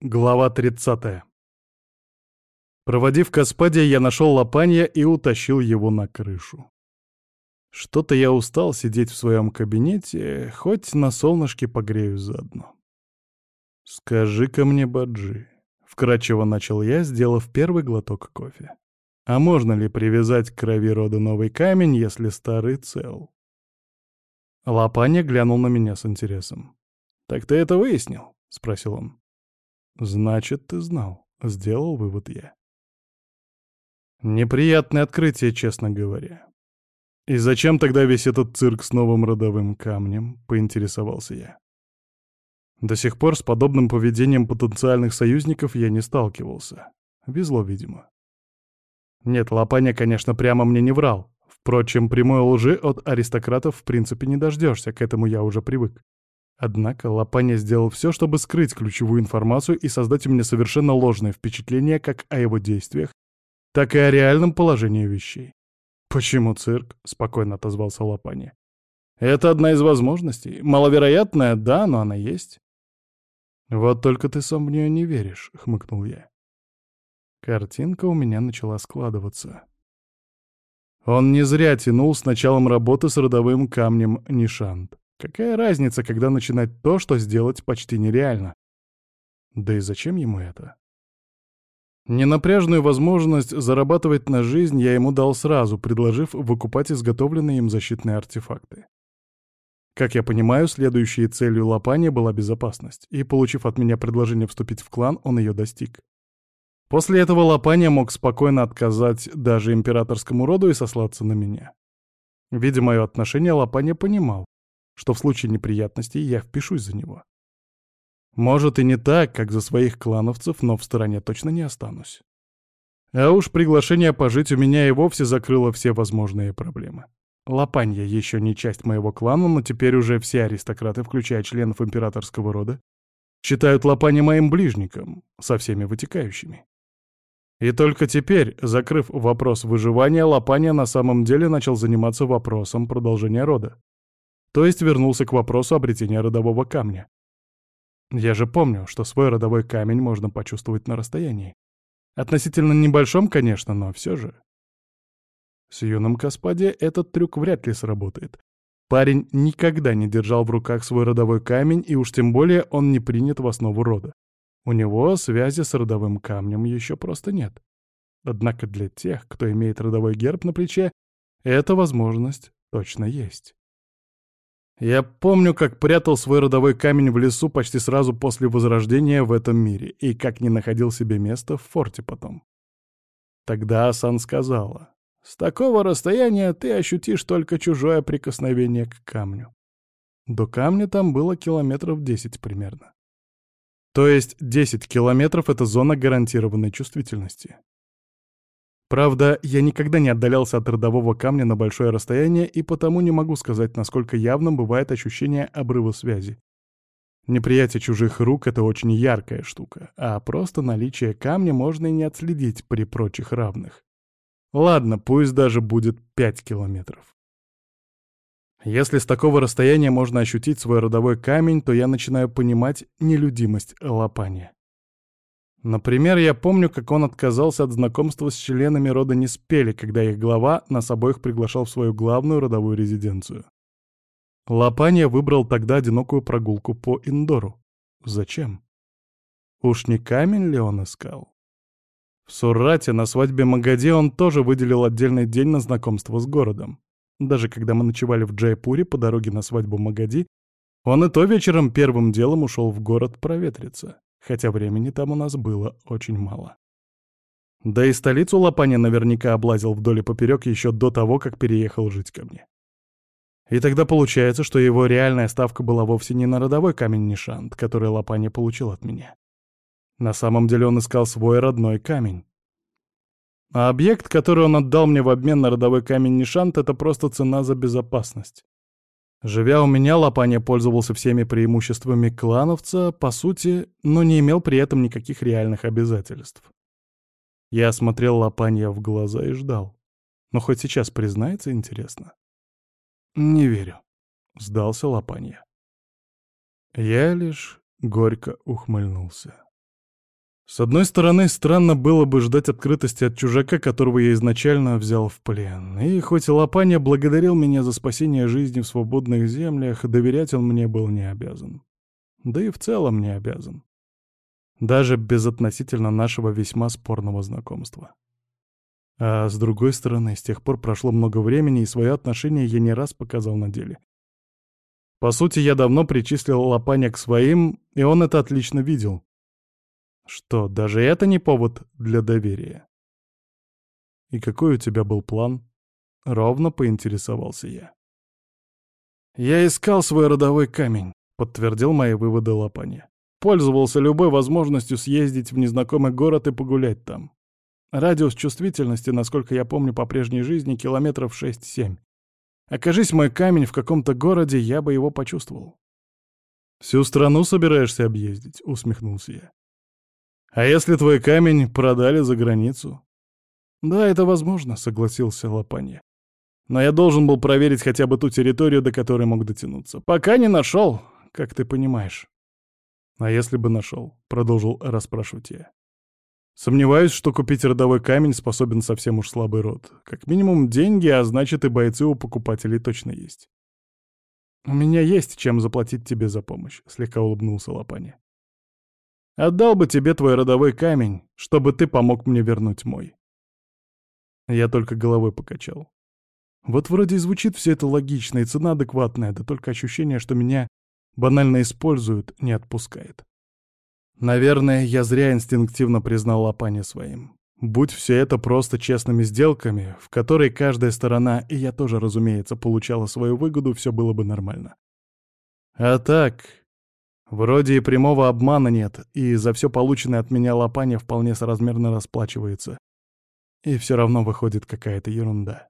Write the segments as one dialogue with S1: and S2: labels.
S1: Глава 30. Проводив Каспадия, я нашел лопанья и утащил его на крышу. Что-то я устал сидеть в своем кабинете, хоть на солнышке погреюсь заодно. «Скажи-ка мне, Баджи», — вкратчиво начал я, сделав первый глоток кофе. «А можно ли привязать к крови рода новый камень, если старый цел?» Лопанья глянул на меня с интересом. «Так ты это выяснил?» — спросил он. «Значит, ты знал», — сделал вывод я. Неприятное открытие, честно говоря. «И зачем тогда весь этот цирк с новым родовым камнем?» — поинтересовался я. До сих пор с подобным поведением потенциальных союзников я не сталкивался. Везло, видимо. Нет, Лопаня, конечно, прямо мне не врал. Впрочем, прямой лжи от аристократов в принципе не дождешься, к этому я уже привык. Однако Лопаня сделал все, чтобы скрыть ключевую информацию и создать у меня совершенно ложное впечатление как о его действиях, так и о реальном положении вещей. «Почему цирк?» — спокойно отозвался Лопаня. «Это одна из возможностей. Маловероятная, да, но она есть». «Вот только ты сам в нее не веришь», — хмыкнул я. Картинка у меня начала складываться. Он не зря тянул с началом работы с родовым камнем Нишант. Какая разница, когда начинать то, что сделать почти нереально? Да и зачем ему это? Ненапряжную возможность зарабатывать на жизнь я ему дал сразу, предложив выкупать изготовленные им защитные артефакты. Как я понимаю, следующей целью Лопани была безопасность, и, получив от меня предложение вступить в клан, он ее достиг. После этого Лопания мог спокойно отказать даже императорскому роду и сослаться на меня. Видя мое отношение, Лопания понимал, что в случае неприятностей я впишусь за него. Может и не так, как за своих клановцев, но в стороне точно не останусь. А уж приглашение пожить у меня и вовсе закрыло все возможные проблемы. Лопанья еще не часть моего клана, но теперь уже все аристократы, включая членов императорского рода, считают Лопанья моим ближником, со всеми вытекающими. И только теперь, закрыв вопрос выживания, Лопанья на самом деле начал заниматься вопросом продолжения рода. То есть вернулся к вопросу обретения родового камня. Я же помню, что свой родовой камень можно почувствовать на расстоянии. Относительно небольшом, конечно, но все же. С юным Каспаде этот трюк вряд ли сработает. Парень никогда не держал в руках свой родовой камень, и уж тем более он не принят в основу рода. У него связи с родовым камнем еще просто нет. Однако для тех, кто имеет родовой герб на плече, эта возможность точно есть. Я помню, как прятал свой родовой камень в лесу почти сразу после возрождения в этом мире, и как не находил себе места в форте потом. Тогда Асан сказала, «С такого расстояния ты ощутишь только чужое прикосновение к камню». До камня там было километров десять примерно. То есть 10 километров — это зона гарантированной чувствительности. Правда, я никогда не отдалялся от родового камня на большое расстояние и потому не могу сказать, насколько явным бывает ощущение обрыва связи. Неприятие чужих рук — это очень яркая штука, а просто наличие камня можно и не отследить при прочих равных. Ладно, пусть даже будет 5 километров. Если с такого расстояния можно ощутить свой родовой камень, то я начинаю понимать нелюдимость лопания. Например, я помню, как он отказался от знакомства с членами рода Неспели, когда их глава нас обоих приглашал в свою главную родовую резиденцию. Лопанья выбрал тогда одинокую прогулку по Индору. Зачем? Уж не камень ли он искал? В Суррате на свадьбе Магади он тоже выделил отдельный день на знакомство с городом. Даже когда мы ночевали в Джайпуре по дороге на свадьбу Магади, он и то вечером первым делом ушел в город проветриться хотя времени там у нас было очень мало. Да и столицу Лопаня наверняка облазил вдоль и поперек еще до того, как переехал жить ко мне. И тогда получается, что его реальная ставка была вовсе не на родовой камень Нишант, который Лопаня получил от меня. На самом деле он искал свой родной камень. А объект, который он отдал мне в обмен на родовой камень Нишант, это просто цена за безопасность. Живя у меня, Лопаня пользовался всеми преимуществами клановца, по сути, но не имел при этом никаких реальных обязательств. Я смотрел Лопанья в глаза и ждал. Но хоть сейчас признается, интересно. «Не верю», — сдался Лопанья. Я лишь горько ухмыльнулся. С одной стороны, странно было бы ждать открытости от чужака, которого я изначально взял в плен. И хоть Лопаня благодарил меня за спасение жизни в свободных землях, доверять он мне был не обязан. Да и в целом не обязан. Даже без относительно нашего весьма спорного знакомства. А с другой стороны, с тех пор прошло много времени, и свое отношение я не раз показал на деле. По сути, я давно причислил Лопаня к своим, и он это отлично видел. Что, даже это не повод для доверия? «И какой у тебя был план?» — ровно поинтересовался я. «Я искал свой родовой камень», — подтвердил мои выводы Лопанья. «Пользовался любой возможностью съездить в незнакомый город и погулять там. Радиус чувствительности, насколько я помню по прежней жизни, километров 6-7. Окажись мой камень в каком-то городе, я бы его почувствовал». «Всю страну собираешься объездить?» — усмехнулся я. А если твой камень продали за границу? Да, это возможно, согласился Лопанья. Но я должен был проверить хотя бы ту территорию, до которой мог дотянуться. Пока не нашел, как ты понимаешь. А если бы нашел? Продолжил расспрашивать я. Сомневаюсь, что купить родовой камень способен совсем уж слабый род. Как минимум деньги, а значит и бойцы у покупателей точно есть. «У меня есть чем заплатить тебе за помощь», — слегка улыбнулся Лопаня. Отдал бы тебе твой родовой камень, чтобы ты помог мне вернуть мой. Я только головой покачал. Вот вроде и звучит все это логично, и цена адекватная, да только ощущение, что меня банально используют, не отпускает. Наверное, я зря инстинктивно признал Лопани своим. Будь все это просто честными сделками, в которой каждая сторона, и я тоже, разумеется, получала свою выгоду, все было бы нормально. А так, Вроде и прямого обмана нет, и за все полученное от меня лопанье вполне соразмерно расплачивается. И все равно выходит какая-то ерунда.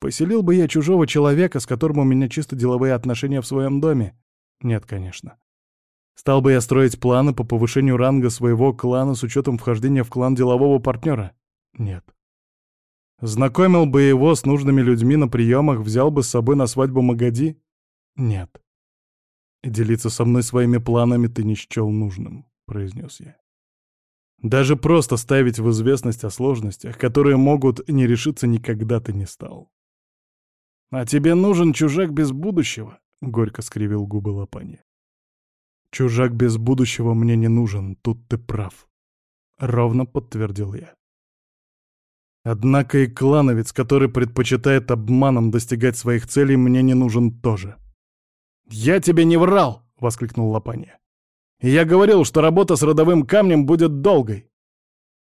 S1: Поселил бы я чужого человека, с которым у меня чисто деловые отношения в своем доме? Нет, конечно. Стал бы я строить планы по повышению ранга своего клана с учетом вхождения в клан делового партнера? Нет. Знакомил бы его с нужными людьми на приемах, взял бы с собой на свадьбу Магади? Нет. «Делиться со мной своими планами ты не счел нужным», — произнес я. «Даже просто ставить в известность о сложностях, которые могут не решиться никогда ты не стал». «А тебе нужен чужак без будущего?» — горько скривил губы Лопани. «Чужак без будущего мне не нужен, тут ты прав», — ровно подтвердил я. Однако и клановец, который предпочитает обманом достигать своих целей, мне не нужен тоже. «Я тебе не врал!» — воскликнул Лопанья. «Я говорил, что работа с родовым камнем будет долгой.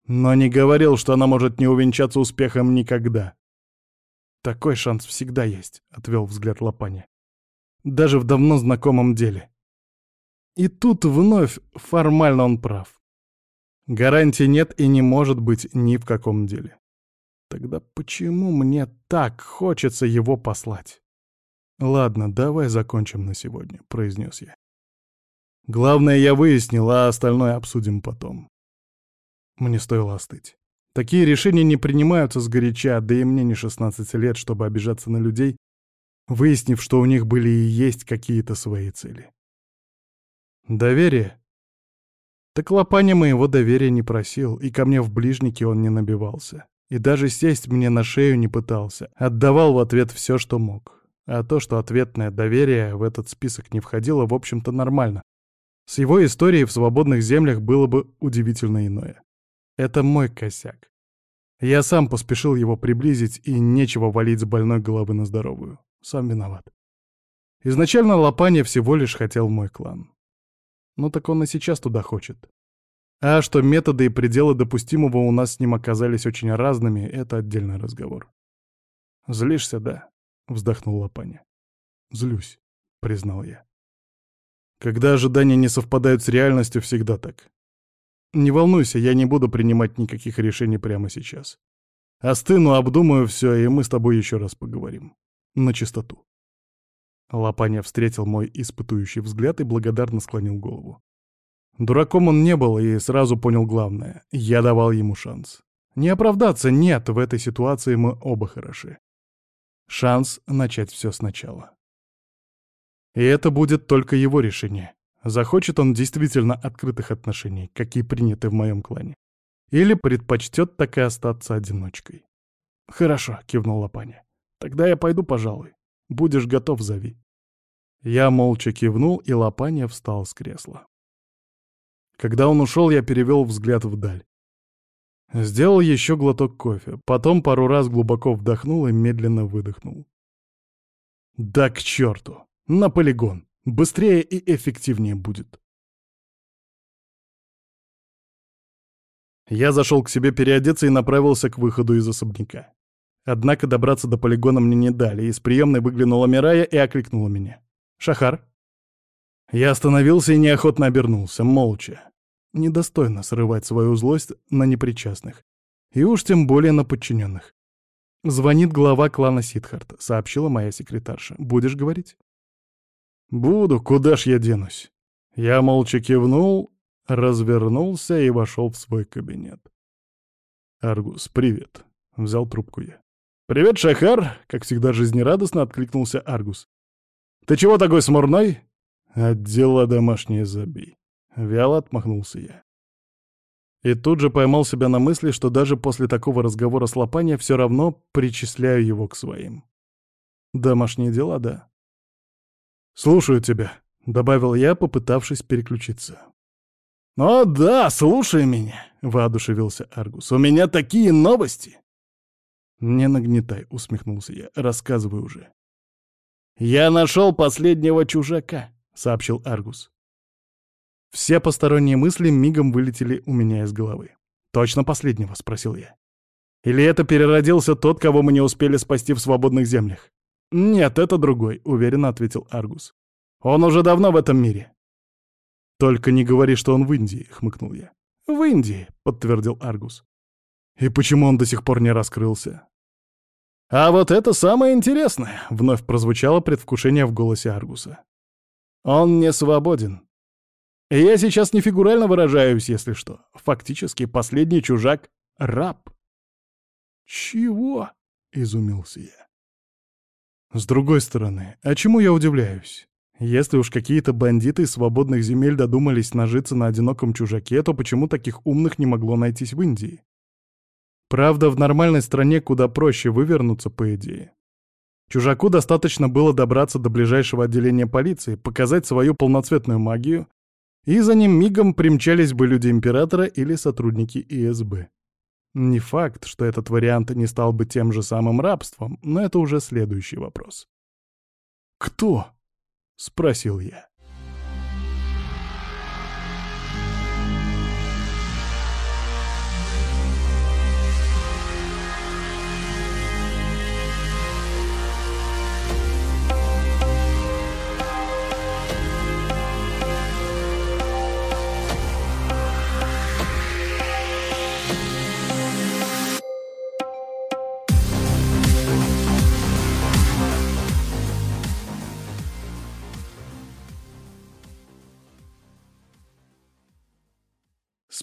S1: Но не говорил, что она может не увенчаться успехом никогда. Такой шанс всегда есть», — отвел взгляд Лопанья. «Даже в давно знакомом деле». И тут вновь формально он прав. Гарантии нет и не может быть ни в каком деле. Тогда почему мне так хочется его послать? «Ладно, давай закончим на сегодня», — произнес я. «Главное, я выяснил, а остальное обсудим потом». Мне стоило остыть. Такие решения не принимаются сгоряча, да и мне не 16 лет, чтобы обижаться на людей, выяснив, что у них были и есть какие-то свои цели. Доверие? Так Лопаня моего доверия не просил, и ко мне в ближнике он не набивался. И даже сесть мне на шею не пытался, отдавал в ответ все, что мог. А то, что ответное доверие в этот список не входило, в общем-то нормально. С его историей в свободных землях было бы удивительно иное. Это мой косяк. Я сам поспешил его приблизить, и нечего валить с больной головы на здоровую. Сам виноват. Изначально Лопанья всего лишь хотел мой клан. Ну так он и сейчас туда хочет. А что методы и пределы допустимого у нас с ним оказались очень разными, это отдельный разговор. Злишься, да? — вздохнул Лопаня. «Злюсь», — признал я. «Когда ожидания не совпадают с реальностью, всегда так. Не волнуйся, я не буду принимать никаких решений прямо сейчас. Остыну, обдумаю все, и мы с тобой еще раз поговорим. На чистоту». Лопаня встретил мой испытующий взгляд и благодарно склонил голову. Дураком он не был и сразу понял главное. Я давал ему шанс. Не оправдаться, нет, в этой ситуации мы оба хороши. Шанс начать все сначала. И это будет только его решение. Захочет он действительно открытых отношений, какие приняты в моем клане. Или предпочтет так и остаться одиночкой. «Хорошо», — кивнул Лопаня. «Тогда я пойду, пожалуй. Будешь готов, зови». Я молча кивнул, и Лопаня встал с кресла. Когда он ушел, я перевел взгляд вдаль. Сделал еще глоток кофе, потом пару раз глубоко вдохнул и медленно выдохнул. Да к черту! На полигон! Быстрее и эффективнее будет. Я зашел к себе переодеться и направился к выходу из особняка. Однако добраться до полигона мне не дали, из приемной выглянула Мирая и окликнула меня. «Шахар?» Я остановился и неохотно обернулся, молча. Недостойно срывать свою злость на непричастных. И уж тем более на подчиненных. «Звонит глава клана Сидхарт», — сообщила моя секретарша. «Будешь говорить?» «Буду, куда ж я денусь?» Я молча кивнул, развернулся и вошел в свой кабинет. «Аргус, привет», — взял трубку я. «Привет, Шахар!» — как всегда жизнерадостно откликнулся Аргус. «Ты чего такой смурной?» «Отдела домашнее забей». Вяло отмахнулся я. И тут же поймал себя на мысли, что даже после такого разговора с Лопанья все равно причисляю его к своим. Домашние дела, да. «Слушаю тебя», — добавил я, попытавшись переключиться. «О да, слушай меня», — воодушевился Аргус. «У меня такие новости!» «Не нагнетай», — усмехнулся я. «Рассказывай уже». «Я нашел последнего чужака», — сообщил Аргус. Все посторонние мысли мигом вылетели у меня из головы. «Точно последнего?» — спросил я. «Или это переродился тот, кого мы не успели спасти в свободных землях?» «Нет, это другой», — уверенно ответил Аргус. «Он уже давно в этом мире». «Только не говори, что он в Индии», — хмыкнул я. «В Индии», — подтвердил Аргус. «И почему он до сих пор не раскрылся?» «А вот это самое интересное!» — вновь прозвучало предвкушение в голосе Аргуса. «Он не свободен. Я сейчас не фигурально выражаюсь, если что. Фактически последний чужак — раб». «Чего?» — изумился я. «С другой стороны, а чему я удивляюсь? Если уж какие-то бандиты из свободных земель додумались нажиться на одиноком чужаке, то почему таких умных не могло найтись в Индии? Правда, в нормальной стране куда проще вывернуться, по идее. Чужаку достаточно было добраться до ближайшего отделения полиции, показать свою полноцветную магию, и за ним мигом примчались бы люди Императора или сотрудники ИСБ. Не факт, что этот вариант не стал бы тем же самым рабством, но это уже следующий вопрос. «Кто?» — спросил я.